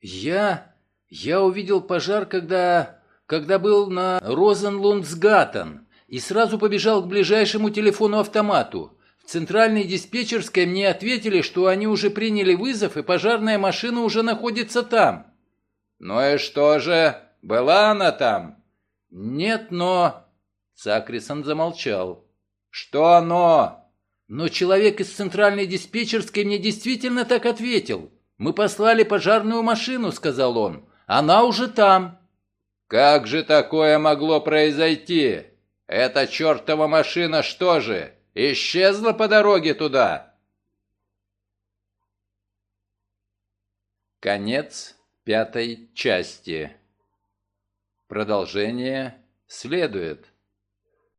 [SPEAKER 1] «Я... я увидел пожар, когда... когда был на Розенлундсгаттен и сразу побежал к ближайшему телефону-автомату. В центральной диспетчерской мне ответили, что они уже приняли вызов и пожарная машина уже находится там». «Ну и что же? Была она там?» «Нет, но...» Цакрисон замолчал. «Что но?» «Но человек из центральной диспетчерской мне действительно так ответил. Мы послали пожарную машину», — сказал он. «Она уже там». «Как же такое могло произойти? Эта чертова машина что же, исчезла по дороге туда?» Конец пятой части. Продолжение следует.